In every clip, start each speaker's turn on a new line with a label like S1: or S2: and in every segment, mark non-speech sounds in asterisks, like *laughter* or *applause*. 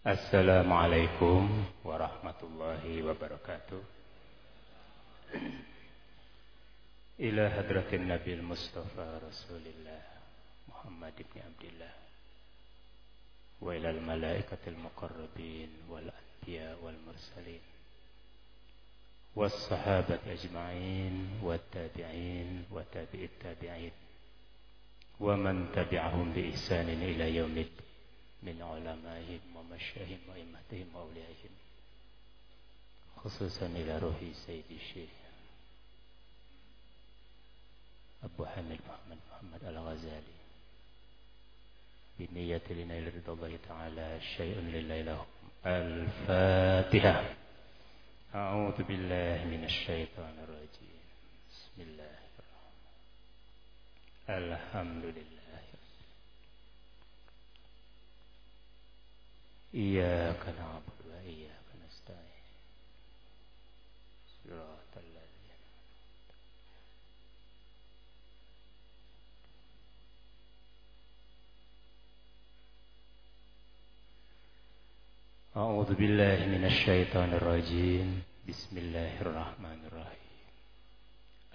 S1: Assalamualaikum warahmatullahi wabarakatuh. Ila hadratin Nabi Mustafa Rasulillah Muhammad ibn Abdullah wa ila al-malaikatil muqarrabin wal anbiya wal mursalin was sahabat ajma'in wat tabi'in wa tabi'it tabi'in wa man tabi'ahum من علمائهم ومشاهم وإمتهم وأوليائهم خصوصا إلى روح سيد الشيخ أبو حامد محمد محمد الغزالي. بنية لنيل رضا الله تعالى شيء لله لهم الفاتحة. أعوذ بالله من الشيطان الرجيم. بسم الله الرحمن الحمد لله. إياك نعبد وإياك نستعين. صراط الذين أعوذ بالله من الشيطان الرجيم. بسم الله الرحمن الرحيم.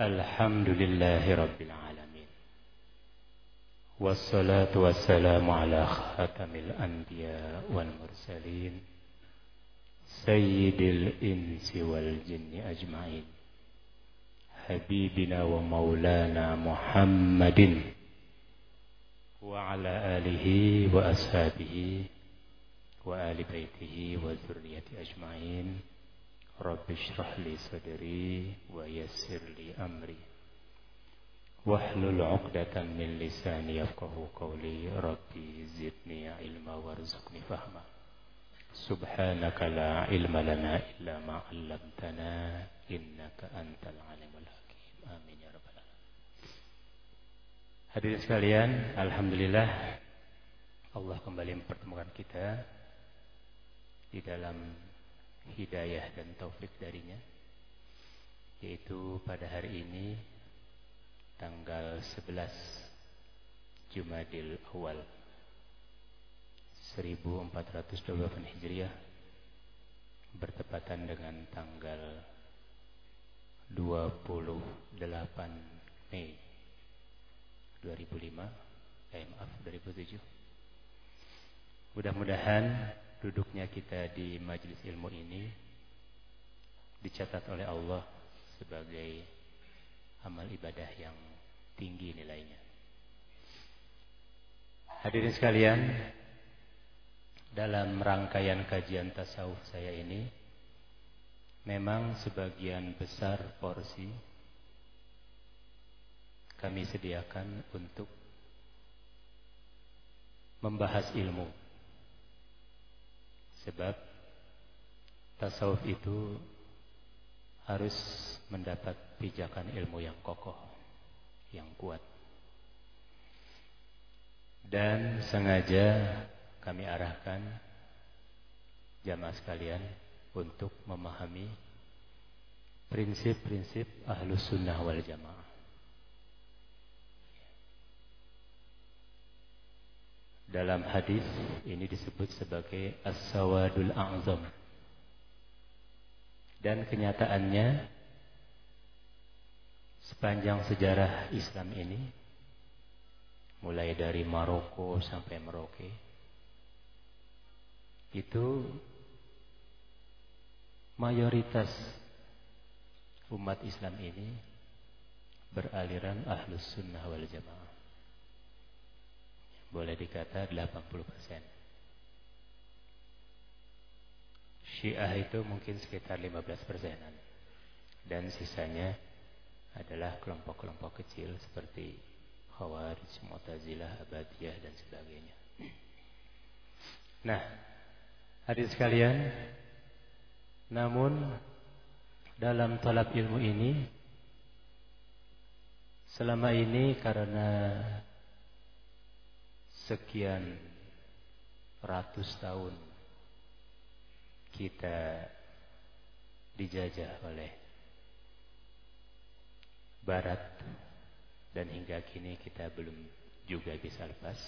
S1: الحمد لله رب العالمين. والصلاة والسلام على خاتم الأنبياء والمرسلين سيد الإنس والجن أجمعين. حبيبنا ومولانا محمد وعلى آله وأصحابه وآل بيته وذرية أجمعين. رب اشرح لي صدري ويسر لي أمري. Wahlul uqdatan min lisani yafqahu qawli Rabbi zidni ilma warzuqni fahma. Subhanaka la ilma lana illa ma 'allamtana innaka antal alimul hakim. Amin ya rabbal alamin. Hadirin sekalian alhamdulillah Allah kembali mempertemukan kita di dalam hidayah dan taufik darinya yaitu pada hari ini tanggal 11 Jumadil Awal 1428 Hijriah bertepatan dengan tanggal 28 Mei 2005 eh maaf 2007 mudah-mudahan duduknya kita di majelis ilmu ini dicatat oleh Allah sebagai amal ibadah yang tinggi nilainya. Hadirin sekalian, dalam rangkaian kajian tasawuf saya ini memang sebagian besar porsi kami sediakan untuk membahas ilmu. Sebab tasawuf itu harus mendapat pijakan ilmu yang kokoh, yang kuat. Dan sengaja kami arahkan jamaah sekalian untuk memahami prinsip-prinsip ahlus sunnah wal jamaah. Dalam hadis ini disebut sebagai as-sawadul a'zam dan kenyataannya sepanjang sejarah Islam ini mulai dari Maroko sampai Merauke itu mayoritas umat Islam ini beraliran ahlus sunnah wal jamaah. Boleh dikata 80 persen Syiah itu mungkin sekitar 15 persenan. Dan sisanya adalah kelompok-kelompok kecil seperti Khawarij, Mu'tazilah, Abadiyah dan sebagainya. Nah, hadis sekalian, namun dalam talab ilmu ini selama ini karena sekian ratus tahun kita dijajah oleh barat dan hingga kini kita belum juga bisa lepas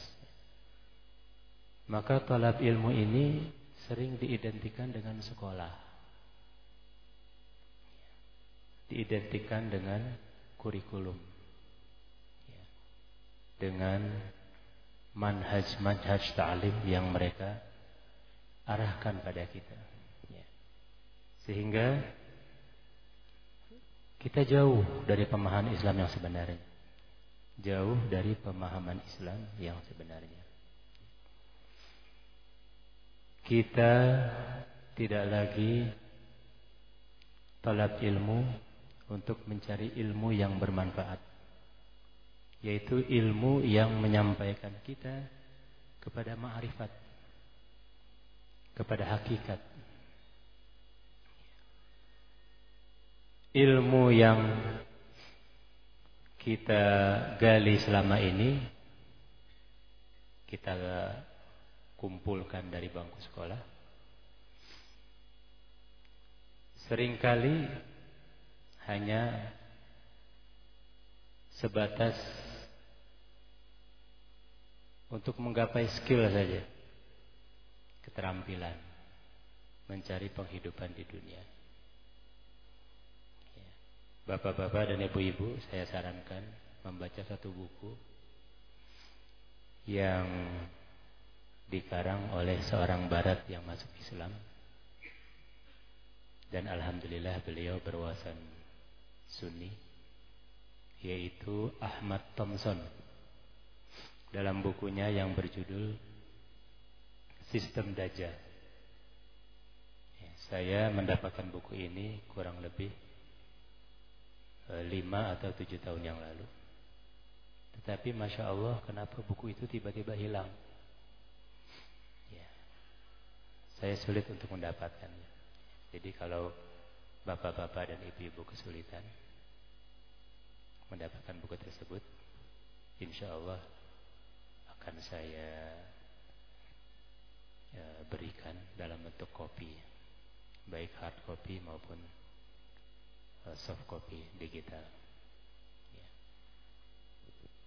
S1: maka talab ilmu ini sering diidentikan dengan sekolah. Diidentikan dengan kurikulum. Dengan manhaj-manhaj ta'lim yang mereka arahkan pada kita. Sehingga kita jauh dari pemahaman Islam yang sebenarnya. Jauh dari pemahaman Islam yang sebenarnya. Kita tidak lagi tolak ilmu untuk mencari ilmu yang bermanfaat. Yaitu ilmu yang menyampaikan kita kepada ma'rifat. Kepada hakikat. Ilmu yang kita gali selama ini kita kumpulkan dari bangku sekolah. Seringkali hanya sebatas untuk menggapai skill saja. Keterampilan mencari penghidupan di dunia. Bapak-bapak dan ibu-ibu, saya sarankan membaca satu buku yang dikarang oleh seorang barat yang masuk Islam. Dan alhamdulillah beliau berwawasan sunni yaitu Ahmad Thompson. Dalam bukunya yang berjudul Sistem Dajjal. Ya, saya mendapatkan buku ini kurang lebih lima atau tujuh tahun yang lalu. Tetapi Masya Allah kenapa buku itu tiba-tiba hilang? Saya sulit untuk mendapatkannya. Jadi kalau bapak-bapak dan ibu-ibu kesulitan mendapatkan buku tersebut, insya Allah akan saya ya, berikan dalam bentuk kopi, baik hard copy maupun soft copy digital. Ya.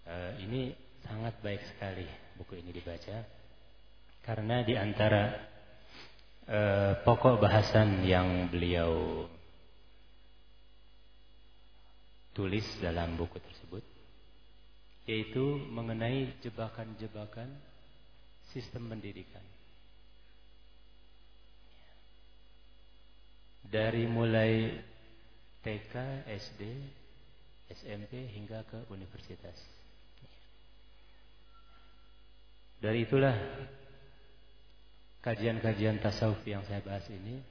S1: Uh, ini sangat baik sekali buku ini dibaca karena di antara eh, pokok bahasan yang beliau tulis dalam buku tersebut yaitu mengenai jebakan-jebakan sistem pendidikan. Dari mulai TK, SD, SMP hingga ke universitas. Dari itulah kajian-kajian tasawuf yang saya bahas ini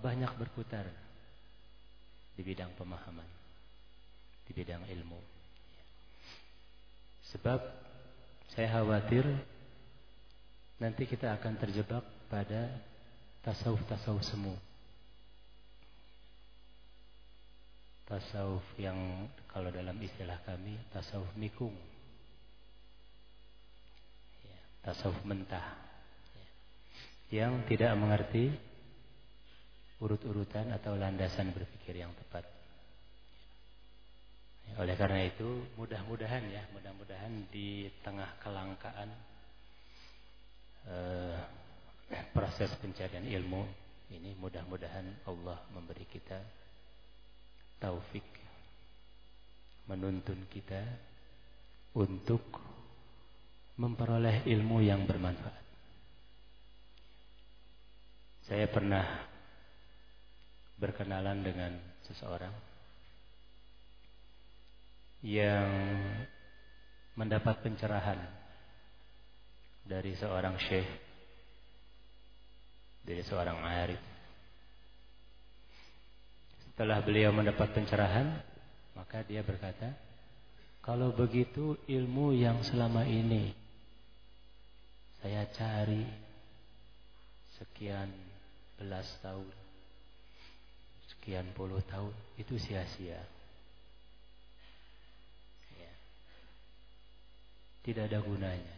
S1: banyak berputar di bidang pemahaman, di bidang ilmu. Sebab saya khawatir nanti kita akan terjebak pada tasawuf-tasawuf semu. Tasawuf yang kalau dalam istilah kami tasawuf mikung. Ya, tasawuf mentah yang tidak mengerti urut-urutan atau landasan berpikir yang tepat. Oleh karena itu, mudah-mudahan ya, mudah-mudahan di tengah kelangkaan eh, *clears throat* proses pencarian ilmu ini, mudah-mudahan Allah memberi kita taufik menuntun kita untuk memperoleh ilmu yang bermanfaat. Saya pernah berkenalan dengan seseorang yang mendapat pencerahan dari seorang syekh, dari seorang arif. Setelah beliau mendapat pencerahan, maka dia berkata, kalau begitu ilmu yang selama ini saya cari sekian belas tahun, sekian puluh tahun, itu sia-sia. Ya. Tidak ada gunanya.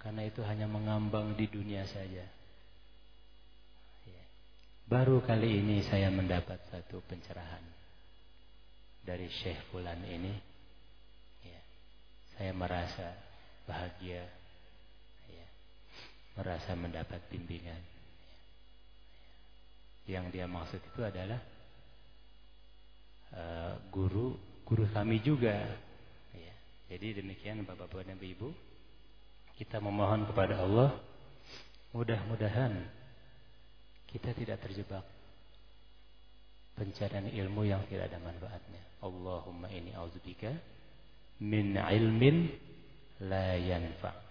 S1: Karena itu hanya mengambang di dunia saja. Ya. Baru kali ini saya mendapat satu pencerahan dari Syekh Fulan ini. Ya. Saya merasa bahagia merasa mendapat bimbingan. Yang dia maksud itu adalah uh, guru guru kami juga. Ya. Jadi demikian Bapak-bapak dan Ibu, kita memohon kepada Allah mudah-mudahan kita tidak terjebak pencarian ilmu yang tidak ada manfaatnya. Allahumma ini auzubika min ilmin la yanfa'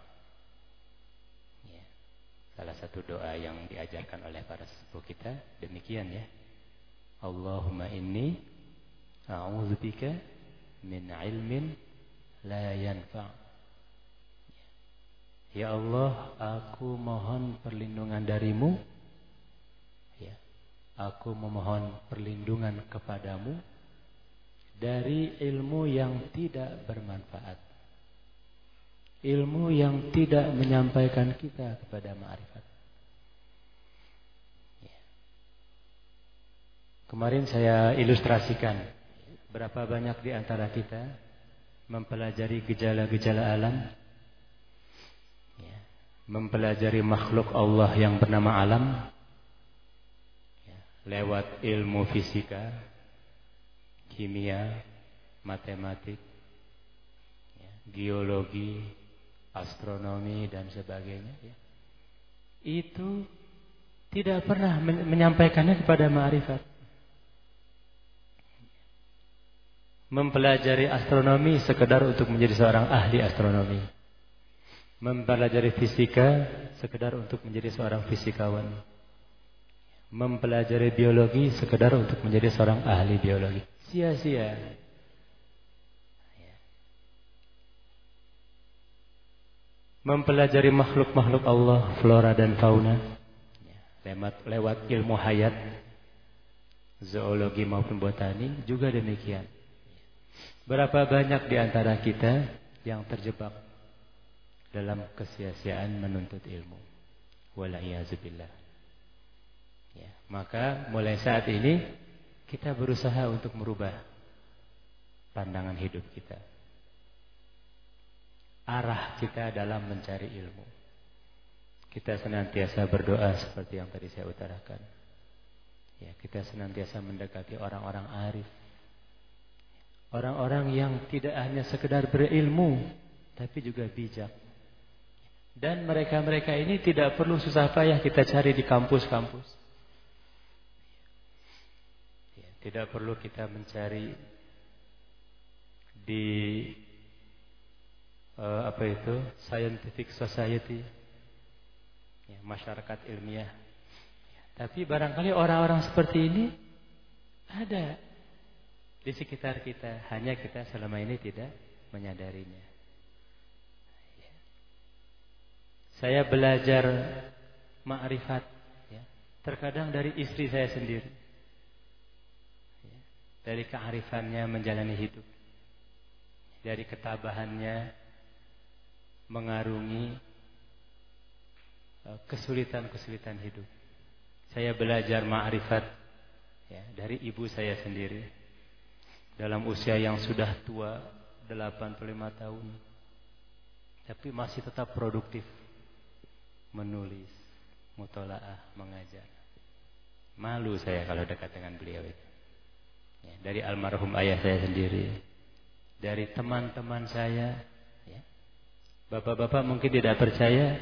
S1: Salah satu doa yang diajarkan oleh para sepuh kita demikian ya. Allahumma inni a'udzubika min ilmin la yanfa'. Ya Allah, aku mohon perlindungan darimu. Aku memohon perlindungan kepadamu dari ilmu yang tidak bermanfaat ilmu yang tidak menyampaikan kita kepada ma'rifat. Ya. Kemarin saya ilustrasikan berapa banyak di antara kita mempelajari gejala-gejala alam, ya. mempelajari makhluk Allah yang bernama alam. Lewat ilmu fisika, kimia, matematik, ya. geologi, astronomi dan sebagainya ya. Itu tidak pernah menyampaikannya kepada ma'rifat. Mempelajari astronomi sekedar untuk menjadi seorang ahli astronomi. Mempelajari fisika sekedar untuk menjadi seorang fisikawan. Mempelajari biologi sekedar untuk menjadi seorang ahli biologi. Sia-sia. mempelajari makhluk-makhluk Allah, flora dan fauna, lewat, lewat ilmu hayat, zoologi maupun botani juga demikian. Berapa banyak di antara kita yang terjebak dalam kesia-siaan menuntut ilmu. Wala'iyazubillah. Ya, maka mulai saat ini kita berusaha untuk merubah pandangan hidup kita arah kita dalam mencari ilmu. Kita senantiasa berdoa seperti yang tadi saya utarakan. Ya, kita senantiasa mendekati orang-orang arif. Orang-orang yang tidak hanya sekedar berilmu, tapi juga bijak. Dan mereka-mereka ini tidak perlu susah payah kita cari di kampus-kampus. Ya, tidak perlu kita mencari di uh, apa itu? Scientific society. Ya, masyarakat ilmiah. Ya, tapi barangkali orang-orang seperti ini ada di sekitar kita. Hanya kita selama ini tidak menyadarinya. Ya. saya belajar ma'rifat ya, terkadang dari istri saya sendiri dari kearifannya menjalani hidup dari ketabahannya mengarungi eh, kesulitan-kesulitan hidup. Saya belajar ma'rifat ya, dari ibu saya sendiri. Dalam usia yang sudah tua 85 tahun. Tapi masih tetap produktif. Menulis, mutolaah, mengajar. Malu saya kalau dekat dengan beliau itu. Ya, dari almarhum ayah saya sendiri. Dari teman-teman saya Bapak-bapak mungkin tidak percaya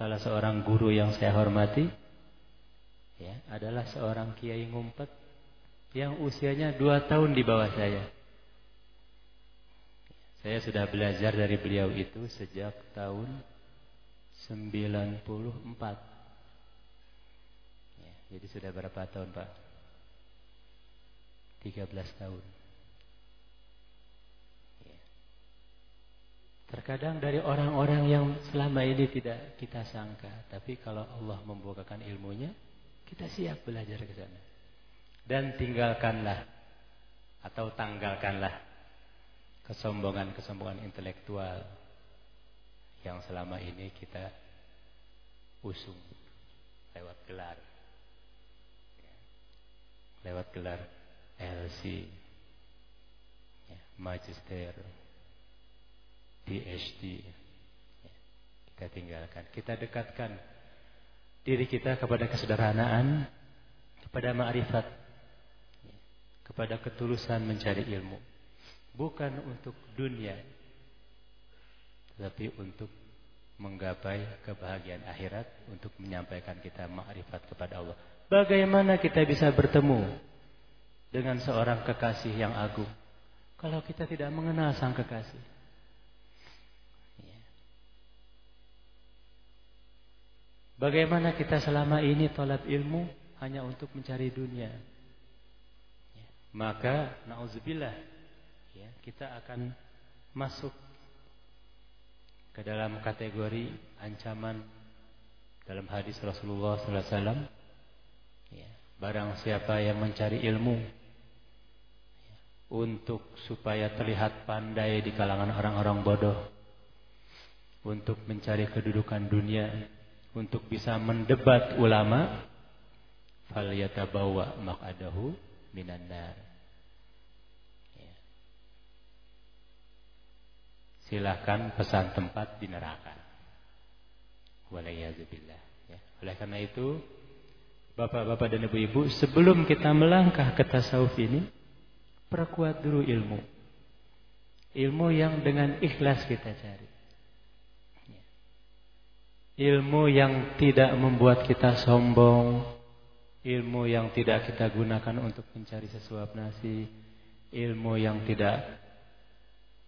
S1: salah seorang guru yang saya hormati ya, adalah seorang kiai ngumpet yang usianya dua tahun di bawah saya. Saya sudah belajar dari beliau itu sejak tahun 94. Ya, jadi sudah berapa tahun Pak? 13 tahun. Terkadang dari orang-orang yang selama ini tidak kita sangka, tapi kalau Allah membukakan ilmunya, kita siap belajar ke sana. Dan tinggalkanlah atau tanggalkanlah kesombongan-kesombongan intelektual yang selama ini kita usung lewat gelar. Lewat gelar LC, ya, Magister, PhD. Kita tinggalkan. Kita dekatkan diri kita kepada kesederhanaan, kepada ma'rifat, kepada ketulusan mencari ilmu. Bukan untuk dunia, tetapi untuk menggapai kebahagiaan akhirat, untuk menyampaikan kita ma'rifat kepada Allah. Bagaimana kita bisa bertemu dengan seorang kekasih yang agung kalau kita tidak mengenal sang kekasih? Bagaimana kita selama ini tolak ilmu hanya untuk mencari dunia? Maka nauzubillah ya, kita akan masuk ke dalam kategori ancaman dalam hadis Rasulullah sallallahu alaihi wasallam ya, barang siapa yang mencari ilmu untuk supaya terlihat pandai di kalangan orang-orang bodoh untuk mencari kedudukan dunia untuk bisa mendebat ulama falyatabawa maq'adahu minan nar silahkan pesan tempat di neraka. Walayazubillah. Ya. Oleh karena itu, bapak-bapak dan ibu-ibu, sebelum kita melangkah ke tasawuf ini, perkuat dulu ilmu. Ilmu yang dengan ikhlas kita cari. Ilmu yang tidak membuat kita sombong. Ilmu yang tidak kita gunakan untuk mencari sesuap nasi. Ilmu yang tidak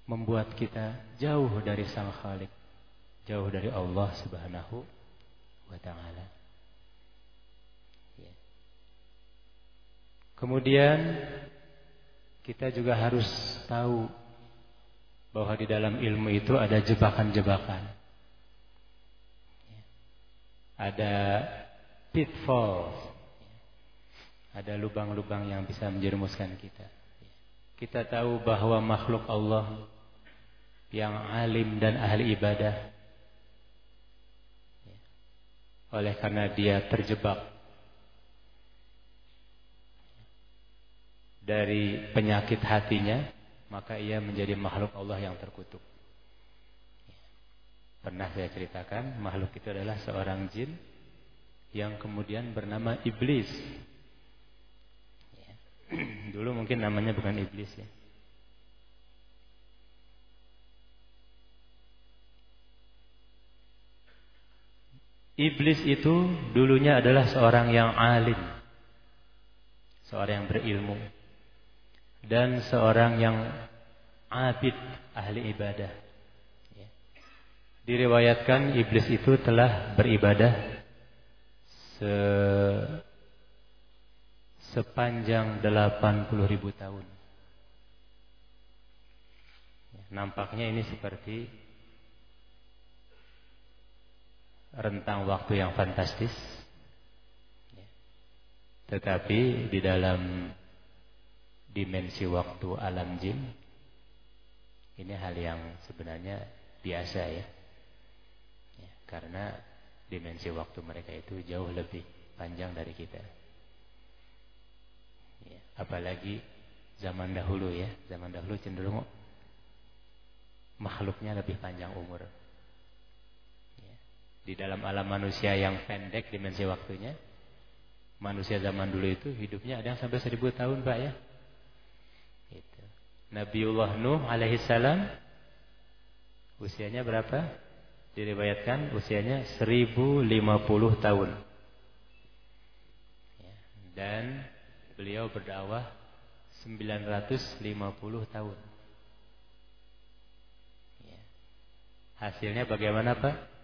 S1: membuat kita jauh dari Sang Khalik, jauh dari Allah Subhanahu wa taala. Ya. Kemudian kita juga harus tahu bahwa di dalam ilmu itu ada jebakan-jebakan. Ada pitfalls. Ada lubang-lubang yang bisa menjerumuskan kita. Kita tahu bahwa makhluk Allah yang alim dan ahli ibadah. Oleh karena dia terjebak dari penyakit hatinya, maka ia menjadi makhluk Allah yang terkutuk. Pernah saya ceritakan, makhluk itu adalah seorang jin yang kemudian bernama iblis. *clears throat* Dulu mungkin namanya bukan iblis ya. Iblis itu dulunya adalah seorang yang alim. Seorang yang berilmu. Dan seorang yang abid ahli ibadah. Ya. Diriwayatkan iblis itu telah beribadah se sepanjang 80 ribu tahun. Ya, nampaknya ini seperti rentang waktu yang fantastis. Tetapi di dalam dimensi waktu alam jin ini hal yang sebenarnya biasa ya. ya karena dimensi waktu mereka itu jauh lebih panjang dari kita. Ya, apalagi zaman dahulu ya, zaman dahulu cenderung makhluknya lebih panjang umur di dalam alam manusia yang pendek dimensi waktunya. Manusia zaman dulu itu hidupnya ada yang sampai seribu tahun Pak ya. Nabiullah Nuh alaihissalam usianya berapa? Diriwayatkan usianya 1050 tahun. Ya. Dan beliau berdakwah 950 tahun. Ya. Hasilnya bagaimana Pak?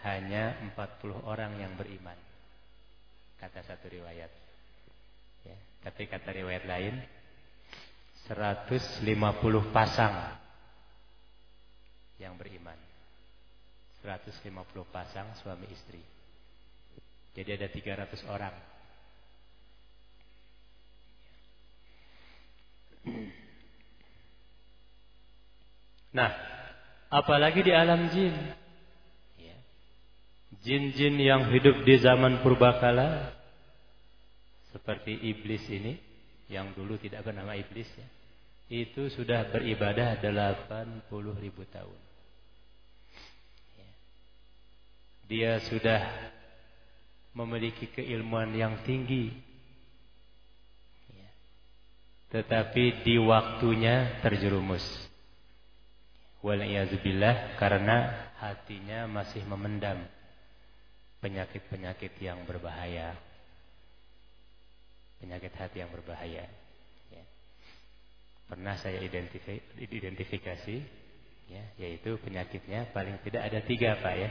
S1: hanya 40 orang yang beriman. Kata satu riwayat. Ya, tapi kata riwayat lain 150 pasang yang beriman. 150 pasang suami istri. Jadi ada 300 orang. Nah, apalagi di alam jin. Jin-jin yang hidup di zaman purbakala seperti iblis ini yang dulu tidak bernama iblis ya. Itu sudah beribadah 80 ribu tahun. Ya. dia sudah memiliki keilmuan yang tinggi. Ya. Tetapi di waktunya terjerumus. Wala'iyazubillah karena hatinya masih memendam penyakit-penyakit yang berbahaya. Penyakit hati yang berbahaya. Pernah saya identifikasi, ya, yaitu penyakitnya paling tidak ada tiga pak ya.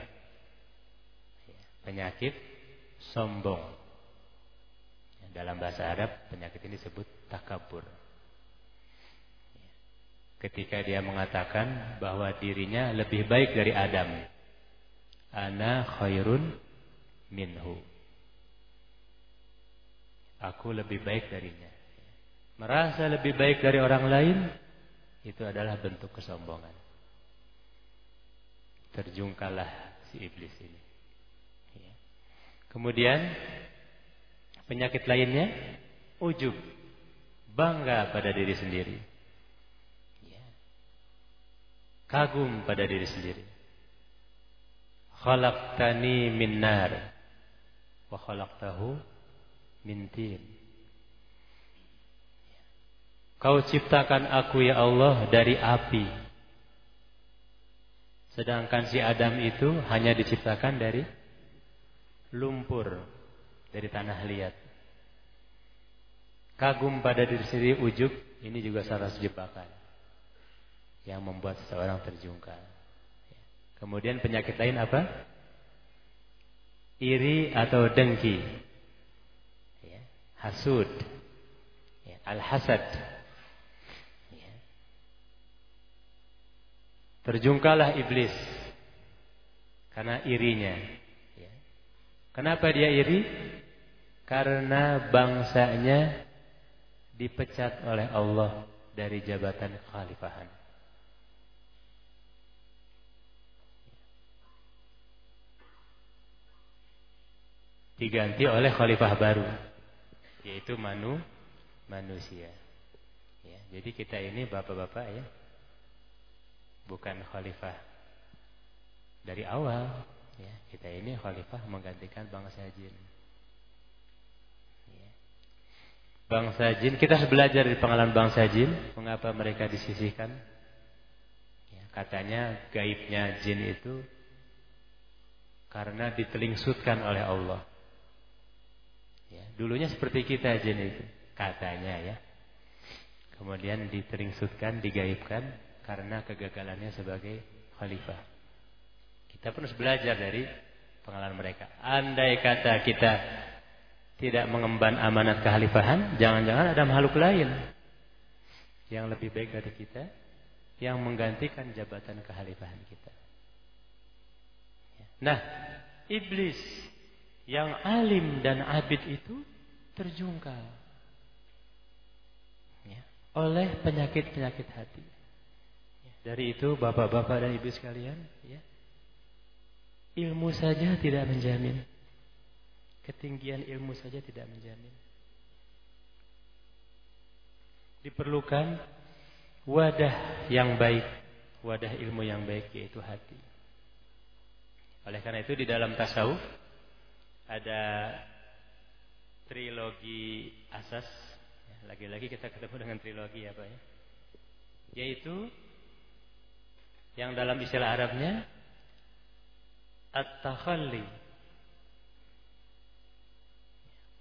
S1: ya penyakit sombong. Dalam bahasa Arab penyakit ini disebut takabur. Ketika dia mengatakan bahwa dirinya lebih baik dari Adam. Ana khairun minhu. Aku lebih baik darinya. Merasa lebih baik dari orang lain itu adalah bentuk kesombongan. Terjungkalah si iblis ini. Ya. Kemudian penyakit lainnya ujub, bangga pada diri sendiri. Ya. Kagum pada diri sendiri. Khalaqtani min nar wa khalaqtahu min. Kau ciptakan aku ya Allah dari api. Sedangkan si Adam itu hanya diciptakan dari lumpur, dari tanah liat. Kagum pada diri sendiri ujub, ini juga salah jebakan yang membuat seseorang terjungkal. Kemudian penyakit lain apa? Iri atau dengki. Ya. Hasud. Ya. Al-hasad. Ya. Terjungkalah iblis. Karena irinya. Ya. Kenapa dia iri? Karena bangsanya dipecat oleh Allah dari jabatan kekhalifahan. diganti oleh khalifah baru yaitu manu manusia ya, jadi kita ini bapak-bapak ya bukan khalifah dari awal ya. Kita ini khalifah menggantikan bangsa jin ya. bangsa jin kita harus belajar dari pengalaman bangsa jin mengapa mereka disisihkan? Ya, katanya gaibnya jin itu karena ditelingsutkan oleh Allah. Ya, dulunya seperti kita jin itu, katanya ya. Kemudian diteringsutkan, digaibkan karena kegagalannya sebagai khalifah. Kita pun harus belajar dari pengalaman mereka. Andai kata kita tidak mengemban amanat kekhalifahan, jangan-jangan ada makhluk lain yang lebih baik dari kita yang menggantikan jabatan kekhalifahan kita. Ya. Nah, iblis yang alim dan abid itu terjungkal ya, oleh penyakit-penyakit hati. Dari itu bapak-bapak dan ibu sekalian, ya, ilmu saja tidak menjamin. Ketinggian ilmu saja tidak menjamin. Diperlukan wadah yang baik, wadah ilmu yang baik yaitu hati. Oleh karena itu di dalam tasawuf ada trilogi asas. Lagi-lagi kita ketemu dengan trilogi apa ya? Yaitu yang dalam istilah Arabnya at-takhalli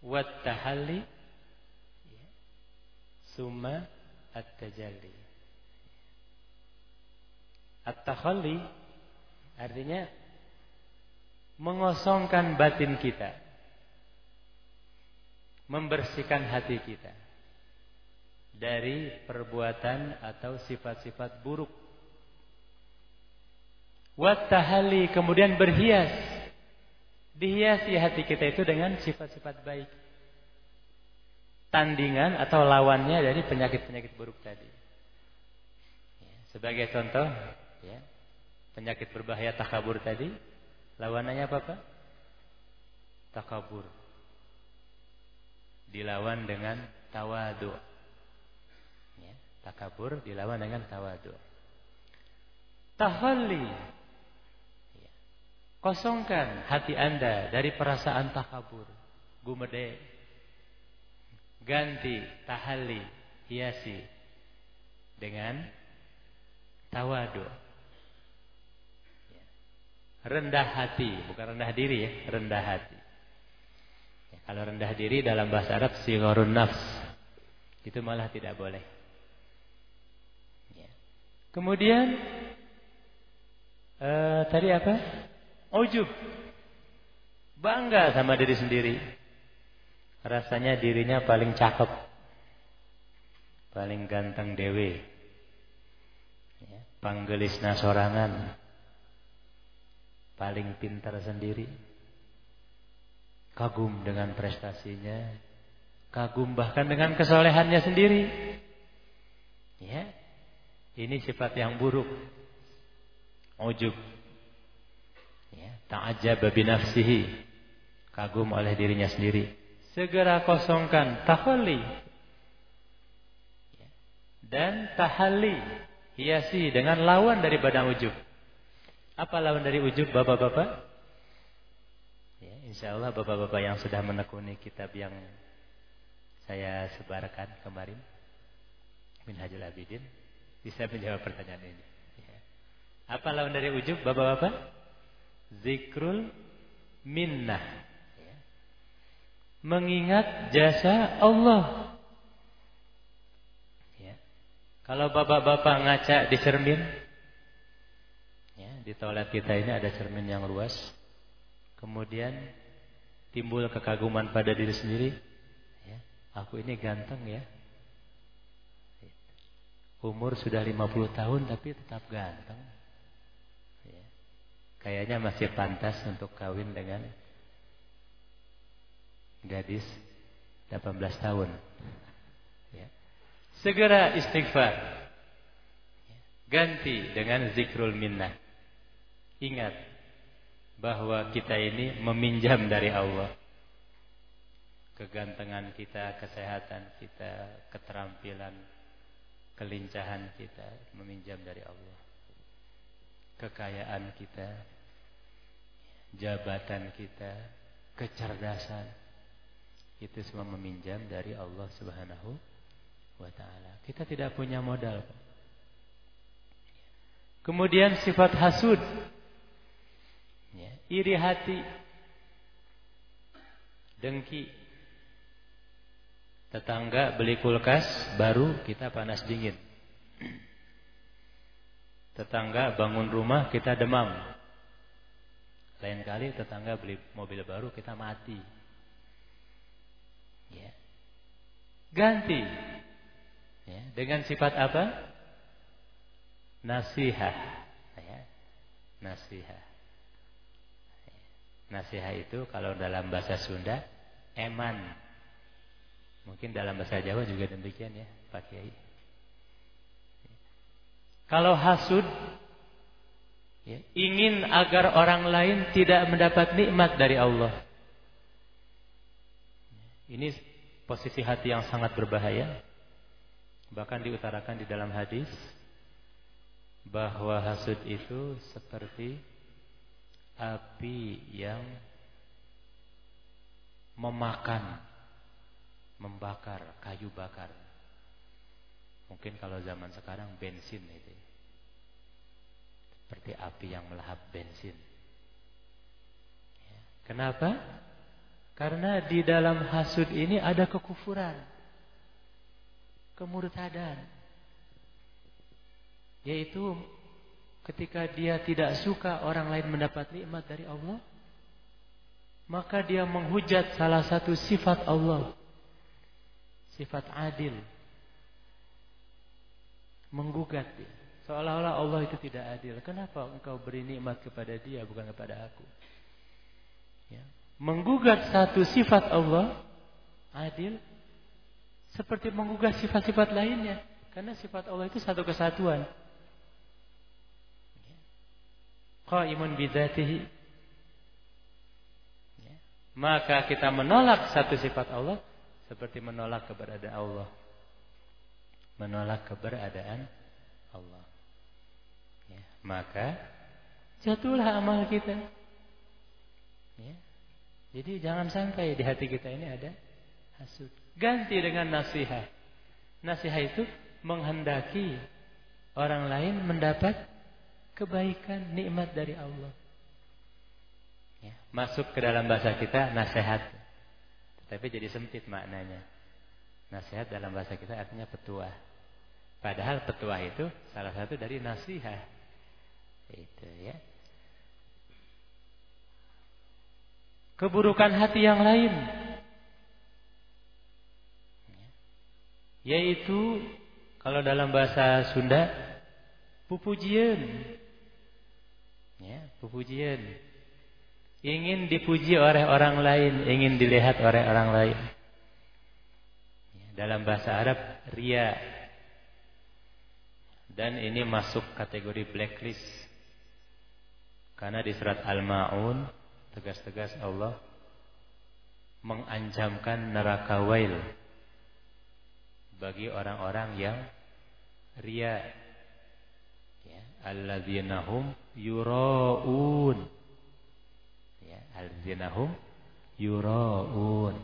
S1: wat-tahalli summa at-tajalli. At-takhalli artinya mengosongkan batin kita, membersihkan hati kita dari perbuatan atau sifat-sifat buruk. Wattahali kemudian berhias. Dihiasi hati kita itu dengan sifat-sifat baik. Tandingan atau lawannya dari penyakit-penyakit buruk tadi. Ya, sebagai contoh, ya, penyakit berbahaya takabur tadi Lawanannya apa Pak? Takabur. Dilawan dengan tawadu. Ya, takabur dilawan dengan tawadu. Tahalli. Kosongkan hati Anda dari perasaan takabur, gumede. Ganti tahalli, hiasi dengan tawadu. Rendah hati, bukan rendah diri ya, rendah hati. Ya, kalau rendah diri dalam bahasa Arab sigharun nafs. Itu malah tidak boleh. Ya. Kemudian uh, tadi apa? Ujub. Bangga sama diri sendiri. Rasanya dirinya paling cakep. Paling ganteng dewe. Ya, panggelisna sorangan. Paling pintar sendiri. Kagum dengan prestasinya. Kagum bahkan dengan kesolehannya sendiri. Ya. Ini sifat yang buruk. Ujub. Ta'ajjaba binafsihi. Kagum oleh dirinya sendiri. Segera kosongkan tahalli. Dan tahalli. Hiasi dengan lawan dari badan ujub. Apa lawan dari ujub bapak-bapak? Ya, insya Allah bapak-bapak yang sudah menekuni kitab yang saya sebarkan kemarin. Minhajul Abidin. Bisa menjawab pertanyaan ini. Ya. Apa lawan dari ujub bapak-bapak? Zikrul minnah. Ya. Mengingat jasa Allah. Ya. Kalau bapak-bapak ngaca di cermin, ya, di toilet kita ini ada cermin yang luas. Kemudian timbul kekaguman pada diri sendiri. Ya, aku ini ganteng ya. Umur sudah 50 tahun tapi tetap ganteng. Kayaknya masih pantas untuk kawin dengan gadis 18 tahun. Ya. Segera istighfar. Ganti dengan zikrul minnah. Ingat bahwa kita ini meminjam dari Allah. Kegantengan kita, kesehatan kita, keterampilan, kelincahan kita meminjam dari Allah kekayaan kita, jabatan kita, kecerdasan. Itu semua meminjam dari Allah Subhanahu wa taala. Kita tidak punya modal. Kemudian sifat hasud. Ya, iri hati. Dengki. Tetangga beli kulkas baru kita panas dingin. Tetangga bangun rumah kita demam. Lain kali tetangga beli mobil baru kita mati. Ya. Ganti. Ya. Dengan sifat apa? Nasihah. Ya. Nasihah. Ya. Nasihah itu kalau dalam bahasa Sunda eman. Mungkin dalam bahasa Jawa juga demikian ya, Pak Kiai. Kalau hasud ya, ingin agar orang lain tidak mendapat nikmat dari Allah. Ini posisi hati yang sangat berbahaya. Bahkan diutarakan di dalam hadis bahwa hasud itu seperti api yang memakan, membakar kayu bakar. Mungkin kalau zaman sekarang bensin itu. Seperti api yang melahap bensin. Ya. Kenapa? Karena di dalam hasud ini ada kekufuran. Kemurtadan. Yaitu ketika dia tidak suka orang lain mendapat nikmat dari Allah. Maka dia menghujat salah satu sifat Allah. Sifat adil menggugat dia. Seolah-olah Allah itu tidak adil. Kenapa engkau beri nikmat kepada dia bukan kepada aku? Ya. Menggugat satu sifat Allah adil seperti menggugat sifat-sifat lainnya. Karena sifat Allah itu satu kesatuan. Ya. Qaimun bidzatihi. Ya. Maka kita menolak satu sifat Allah seperti menolak keberadaan Allah menolak keberadaan Allah. Ya, maka jatuhlah amal kita.
S2: Jadi jangan sampai di hati kita ini ada hasud. Ganti dengan nasihat. Nasihat itu menghendaki orang lain mendapat kebaikan, nikmat dari Allah. Ya, masuk ke dalam bahasa kita nasihat. Tapi jadi sempit maknanya. Nasihat dalam bahasa kita artinya petuah. Padahal petuah itu salah satu dari nasihat. Itu ya. keburukan hati yang lain. Yaitu kalau dalam bahasa Sunda pupujian. Ya, pupujian. Ingin dipuji oleh orang lain, ingin dilihat oleh orang lain. Ya, dalam bahasa Arab ria. Dan ini masuk kategori blacklist. Karena di surat Al-Maun tegas-tegas Allah mengancamkan neraka wail bagi orang-orang yang ria ya alladzina hum yuraun ya alladzina hum yuraun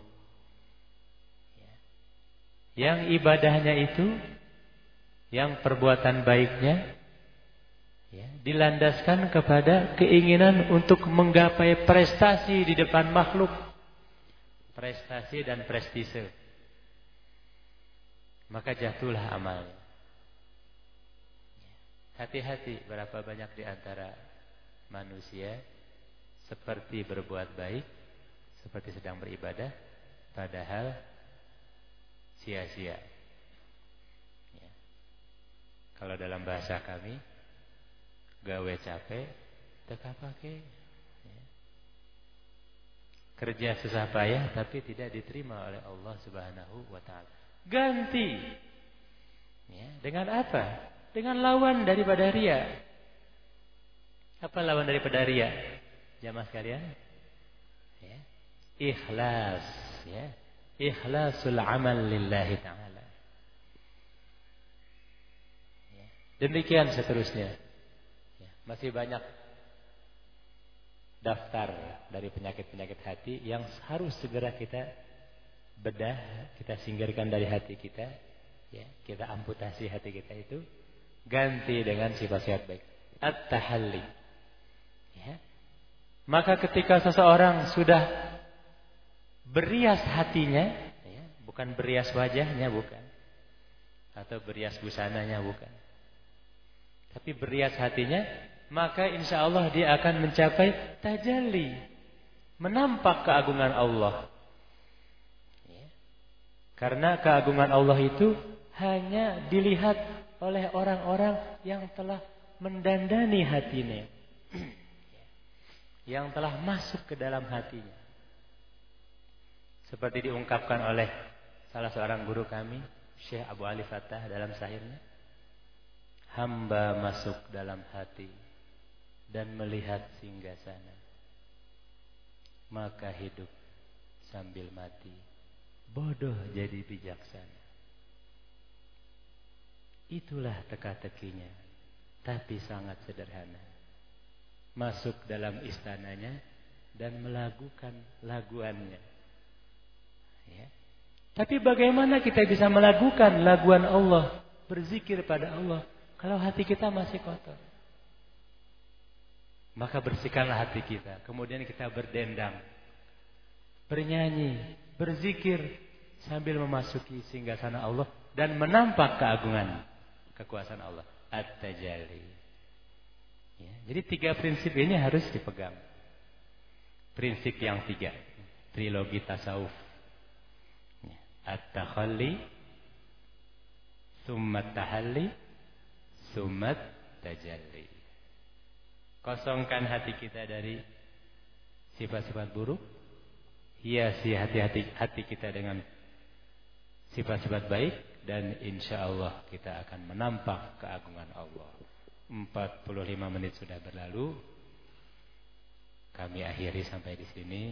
S2: ya. yang ibadahnya itu yang perbuatan baiknya ya, dilandaskan kepada keinginan untuk menggapai prestasi di depan makhluk. Prestasi dan prestise. Maka jatuhlah amalnya. Hati-hati berapa banyak di antara manusia seperti berbuat baik, seperti sedang beribadah, padahal sia-sia. Kalau dalam bahasa kami, gawe capek teka pakai. Ya. kerja susah payah tapi tidak diterima oleh Allah Subhanahu wa taala. Ganti. Ya dengan apa? Dengan lawan daripada ria apa lawan daripada ria jamaah sekalian? Ya. Ikhlas ya. Ikhlasul amal lillahi taala ya. Demikian seterusnya masih banyak daftar dari penyakit-penyakit hati yang harus segera kita bedah, kita singkirkan dari hati kita, ya, kita amputasi hati kita itu, ganti dengan sifat-sifat baik. At-tahalli. Ya. Maka ketika seseorang sudah berias hatinya, ya, bukan berias wajahnya, bukan. Atau berias busananya, bukan. Tapi berias hatinya, maka insya Allah dia akan mencapai tajalli, menampak keagungan Allah. Ya. Karena keagungan Allah itu hanya dilihat oleh orang-orang yang telah mendandani hatinya. yang telah masuk ke dalam hatinya. Seperti diungkapkan oleh salah seorang guru kami, Syekh Abu Ali Fatah dalam sahirnya. Hamba masuk dalam hati dan melihat singgasana. Maka hidup sambil mati. Bodoh jadi bijaksana. Itulah teka-tekinya. Tapi sangat sederhana. Masuk dalam istananya dan melakukan laguannya. Ya. Tapi bagaimana kita bisa melakukan laguan Allah, berzikir pada Allah kalau hati kita masih kotor? Maka bersihkanlah hati kita. Kemudian kita berdendang. Bernyanyi. Berzikir. Sambil memasuki singgasana Allah. Dan menampak keagungan. Kekuasaan Allah. At-Tajalli. Ya, jadi tiga prinsip ini harus dipegang. Prinsip yang tiga. Trilogi tasawuf. Ya, At-Takhalli. Summat Tahalli. Summat Tajalli. Kosongkan hati kita dari sifat-sifat buruk. Hiasi hati-hati hati kita dengan sifat-sifat baik. Dan insya Allah kita akan menampak keagungan Allah. 45 menit sudah berlalu. Kami akhiri sampai di sini.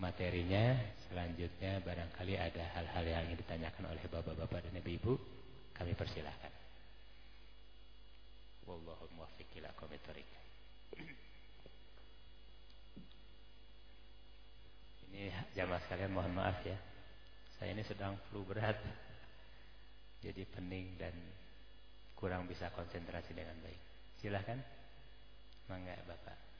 S2: Materinya selanjutnya barangkali ada hal-hal yang ditanyakan oleh bapak-bapak dan ibu-ibu. Kami persilahkan. Wallahu thoriq. jamaah sekalian mohon maaf ya. Saya ini sedang flu berat. Jadi pening dan kurang bisa konsentrasi dengan baik. Silahkan. Mangga Bapak.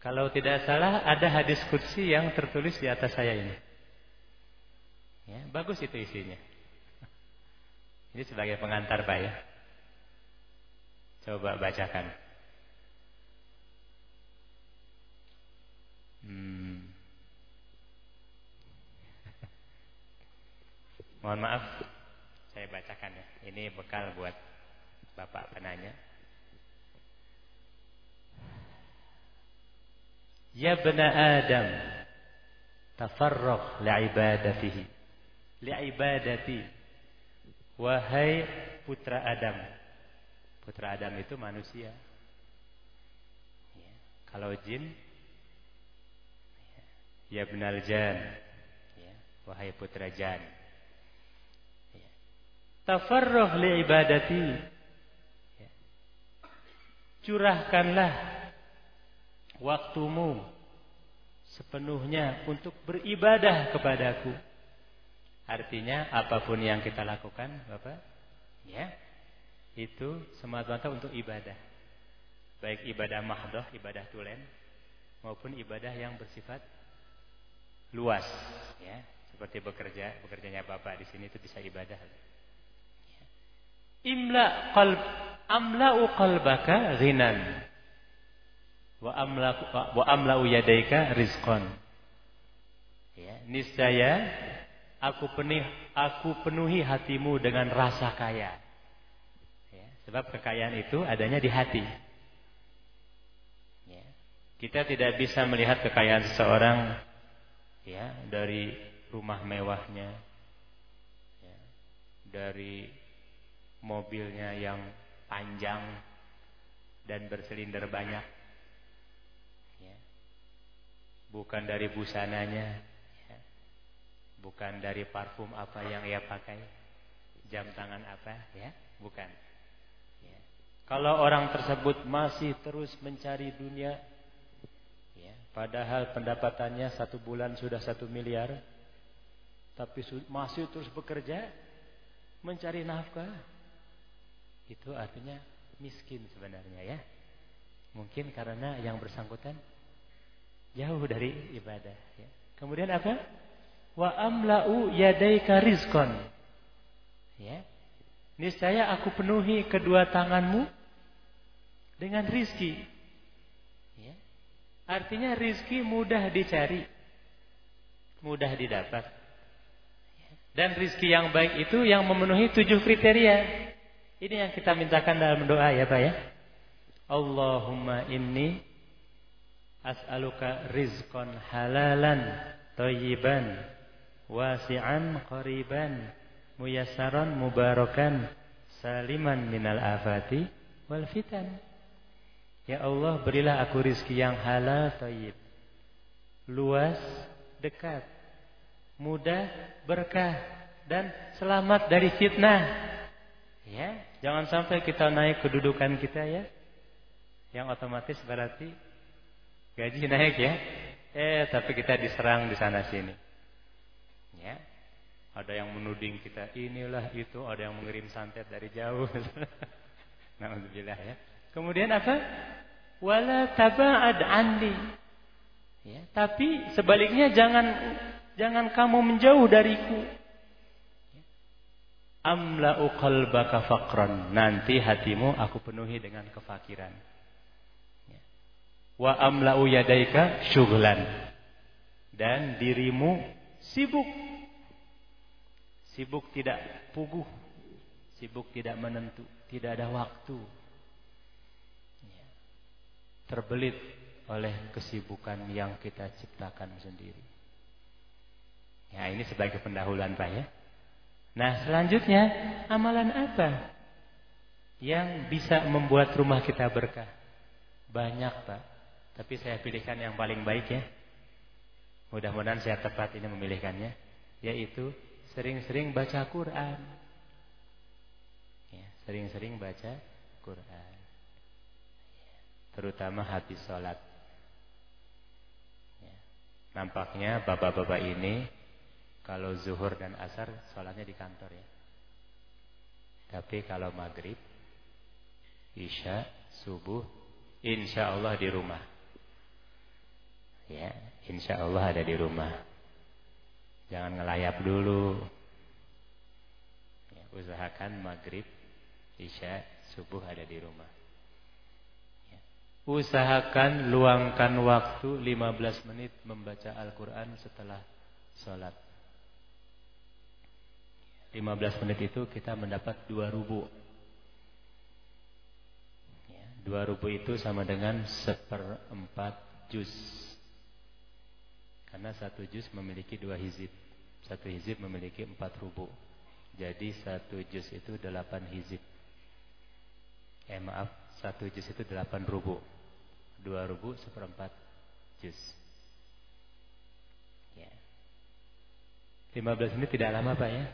S2: Kalau tidak salah ada hadis kursi yang tertulis di atas saya ini. Ya, bagus itu isinya. *laughs* Ini sebagai pengantar Pak ya. Coba bacakan. Hmm. *laughs* Mohon maaf, saya bacakan ya. Ini bekal buat Bapak penanya. Ya bena Adam Tafarraq li'ibadatihi Li'ibadati Wahai putra Adam Putra Adam itu manusia ya. Kalau jin Ya, benar jan ya. Wahai putra jan ya. Tafarraq li'ibadati ya. Curahkanlah waktumu sepenuhnya untuk beribadah kepadaku. Artinya apa pun yang kita lakukan, Bapak, ya, itu semata-mata untuk ibadah. Baik ibadah mahdoh, ibadah tulen, maupun ibadah yang bersifat luas, ya, seperti bekerja, bekerjanya Bapak di sini itu bisa ibadah. Ya. Imla qalb, amla'u qalbaka ghinan wa amla wa amlau yadaika rizqan. Ya, niscaya aku penuhi aku penuhi hatimu dengan rasa kaya. Ya, sebab kekayaan itu adanya di hati. Ya, kita tidak bisa melihat kekayaan seseorang ya dari rumah mewahnya, ya, dari mobilnya yang panjang dan bersilinder banyak bukan dari busananya, ya. bukan dari parfum apa yang ia pakai, jam tangan apa, ya, bukan. Ya. Kalau orang tersebut masih terus mencari dunia, ya, padahal pendapatannya satu bulan sudah satu miliar, tapi masih terus bekerja, mencari nafkah, itu artinya miskin sebenarnya ya. Mungkin karena yang bersangkutan Jauh dari ibadah. Ya. Kemudian apa? Wa amla'u yadaika rizqan. Ya. Niscaya aku penuhi kedua tanganmu dengan rizki. Ya. Artinya rizki mudah dicari. Mudah didapat. Ya. Dan rizki yang baik itu yang memenuhi tujuh kriteria. Ini yang kita mintakan dalam doa ya Pak ya. Allahumma inni As'aluka rizqan halalan Tayyiban Wasi'an qariban Muyassaran mubarakan Saliman minal afati Wal fitan. Ya Allah berilah aku rizki yang halal tayyib. Luas Dekat Mudah Berkah Dan selamat dari fitnah. Ya Jangan sampai kita naik kedudukan kita ya. Yang otomatis berarti Gaji naik ya. Eh, tapi kita diserang di sana sini. Ya. Ada yang menuding kita inilah itu, ada yang mengirim santet dari jauh. *laughs* Alhamdulillah ya. Kemudian apa? Wala taba'ad anni. Ya, tapi sebaliknya jangan jangan kamu menjauh dariku. Amla'u qalbaka faqran. Nanti hatimu aku penuhi dengan kefakiran wa amla'u yadaika syughlan. Dan dirimu sibuk. Sibuk tidak puguh. Sibuk tidak menentu. Tidak ada waktu. Ya. terbelit oleh kesibukan yang kita ciptakan sendiri. Ya ini sebagai pendahuluan Pak ya. Nah selanjutnya Amalan apa yang bisa membuat rumah kita berkah? Banyak, Pak. Tapi saya pilihkan yang paling baik ya. Mudah-mudahan saya tepat ini memilihkannya, yaitu sering-sering baca Quran. Ya, sering-sering baca Quran. Terutama hati sholat. Ya. Nampaknya bapak-bapak ini kalau zuhur dan asar sholatnya di kantor ya. Tapi kalau maghrib, isya, subuh, insya Allah di rumah. Ya, insya Allah ada di rumah. Jangan ngelayap dulu. Ya, usahakan maghrib, isya, subuh ada di rumah. Ya. Usahakan luangkan waktu 15 menit membaca Al-Quran setelah sholat. 15 menit itu kita mendapat dua rubu. Ya, dua rubu itu sama dengan seperempat juz. Karena satu juz memiliki dua hizib. Satu hizib memiliki empat rubu. Jadi satu juz itu delapan hizib. Eh maaf, satu juz itu delapan rubu. Dua rubu seperempat juz. Ya. 15 menit tidak lama Pak ya.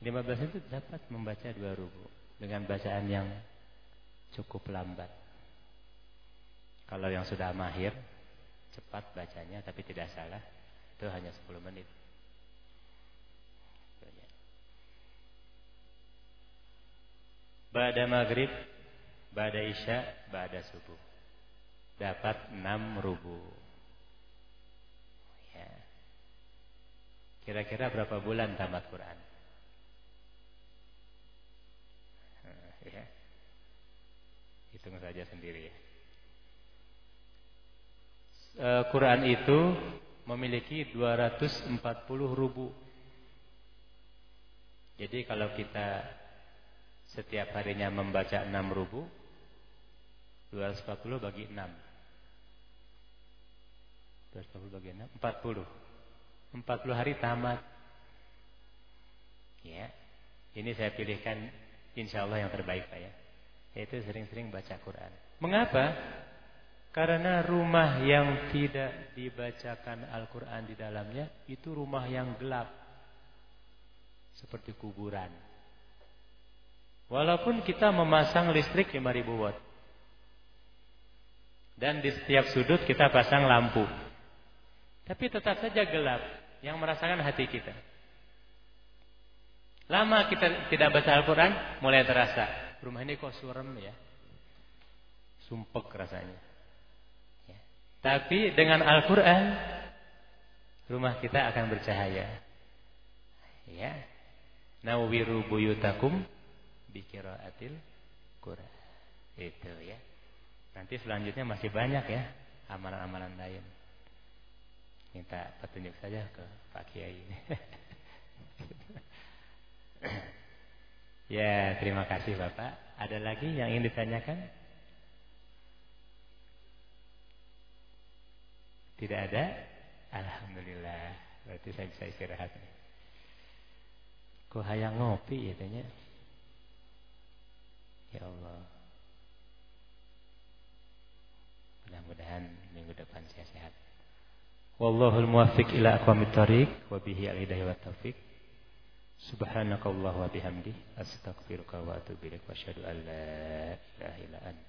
S2: 15 itu dapat membaca dua rubu dengan bacaan yang cukup lambat. Kalau yang sudah mahir, cepat bacanya tapi tidak salah, itu hanya 10 menit. Bada maghrib, bada isya, bada subuh. Dapat 6 rubu. Ya. Kira-kira berapa bulan tamat Quran? ya. Hitung saja sendiri ya. E, Quran itu memiliki 240 rubu. Jadi kalau kita setiap harinya membaca 6 rubu, 240 bagi 6. 240 bagi 6, 40. 40 hari tamat. Ya. Ini saya pilihkan Insya Allah yang terbaik Pak ya. Yaitu sering-sering baca Quran. Mengapa? Karena rumah yang tidak dibacakan Al-Quran di dalamnya Itu rumah yang gelap Seperti kuburan Walaupun kita memasang listrik 5000 watt Dan di setiap sudut kita pasang lampu Tapi tetap saja gelap Yang merasakan hati kita Lama kita tidak baca Al-Quran, mulai terasa. Rumah ini kok suram ya. Sumpek rasanya. Tapi dengan Al-Quran, rumah kita akan bercahaya. Ya. Nawiru buyutakum bikiraatil Quran. Itu ya. Nanti selanjutnya masih banyak ya amalan-amalan lain. Minta petunjuk saja ke Pak Kiai. *laughs* ya, terima kasih Bapak. Ada lagi yang ingin ditanyakan? Tidak ada? Alhamdulillah. Berarti saya bisa istirahat. Kok hayang ngopi ya tanya? Ya Allah. Mudah-mudahan minggu depan saya sehat. Wallahul muwaffiq ila aqwamit thoriq wa bihi al-hidayah wa taufiq. Subhanakallah wa bihamdi astaghfiruka wa atubu ilaik wa asyhadu an la ilaha illa anta.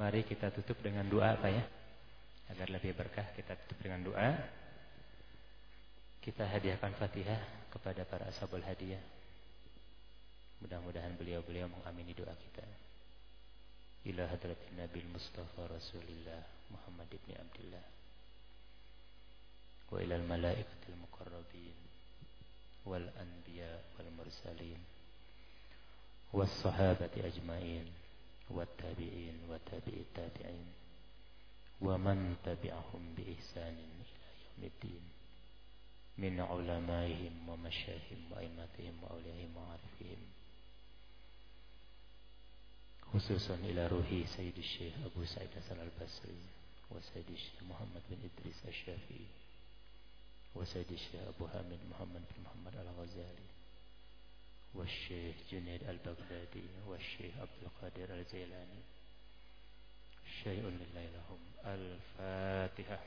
S2: Mari kita tutup dengan doa apa ya? agar lebih berkah kita tutup dengan doa. Kita hadiahkan Fatihah kepada para ashabul hadiah. Mudah-mudahan beliau-beliau mengamini doa kita. Ila hadratin nabil mustafa rasulillah Muhammad ibn Abdullah. Wa ilal malaikatil muqarrabin. Wal anbiya wal mursalin. Wa sahabati ajmain. Wa-tabi'in wa tabi'i tabi'in. ومن تبعهم بإحسان إلى يوم الدين. من علمائهم ومشايخهم وأئمتهم وأوليائهم وعارفهم خصوصا إلى روحي سيد الشيخ أبو سعيد حسن البصري وسيد الشيخ محمد بن إدريس الشافعي وسيد الشيخ أبو حامد محمد بن محمد الغزالي
S1: والشيخ جنيد البغدادي والشيخ عبد القادر الجيلاني شيء لله لهم. الفاتحة.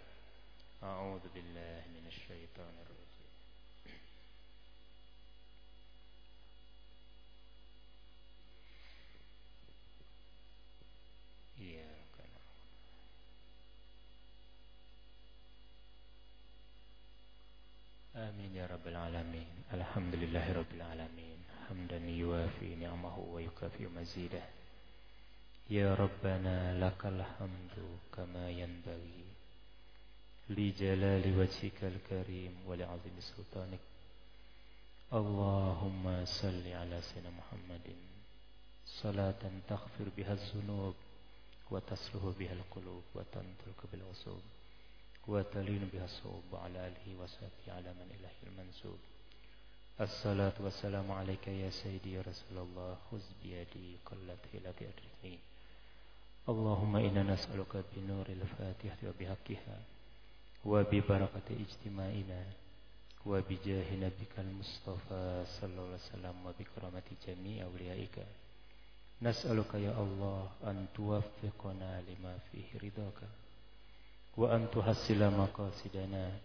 S1: أعوذ بالله من الشيطان الرجيم. نعبد. آمين يا رب العالمين. الحمد لله رب العالمين. حمدا يوافي نعمه ويكافئ مزيده. يا ربنا لك الحمد كما ينبغي لجلال وجهك الكريم ولعظيم سلطانك. اللهم صل على سيدنا محمد. صلاة تغفر بها الذنوب وتصلح بها القلوب وتنطلق بالعصوب وتلين بها الصوب وعلى آله وصحبه على من إله المنسوب. الصلاة والسلام عليك يا سيدي يا رسول الله. خذ بيدي قلت هلة أدركني اللهم إنا نسألك بنور الفاتحة وبحقها وببركة اجتماعنا وبجاه نبيك المصطفى صلى الله عليه وسلم وبكرامة جميع أوليائك نسألك يا الله أن توفقنا لما فيه رضاك وأن تحصل مقاصدنا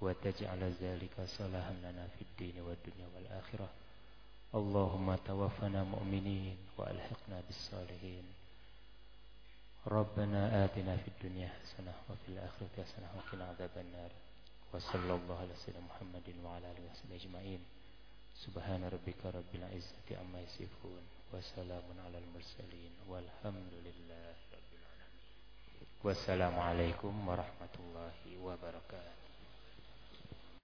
S1: وتجعل ذلك صلاحا لنا في الدين والدنيا والآخرة اللهم توفنا مؤمنين وألحقنا بالصالحين ربنا آتنا في الدنيا حسنة وفي الآخرة حسنة وقنا عذاب النار. وصلى الله على سيدنا محمد وعلى آله وصحبه أجمعين. سبحان ربك رب العزة عما يصفون وسلام على المرسلين والحمد لله رب العالمين. والسلام عليكم ورحمة الله وبركاته.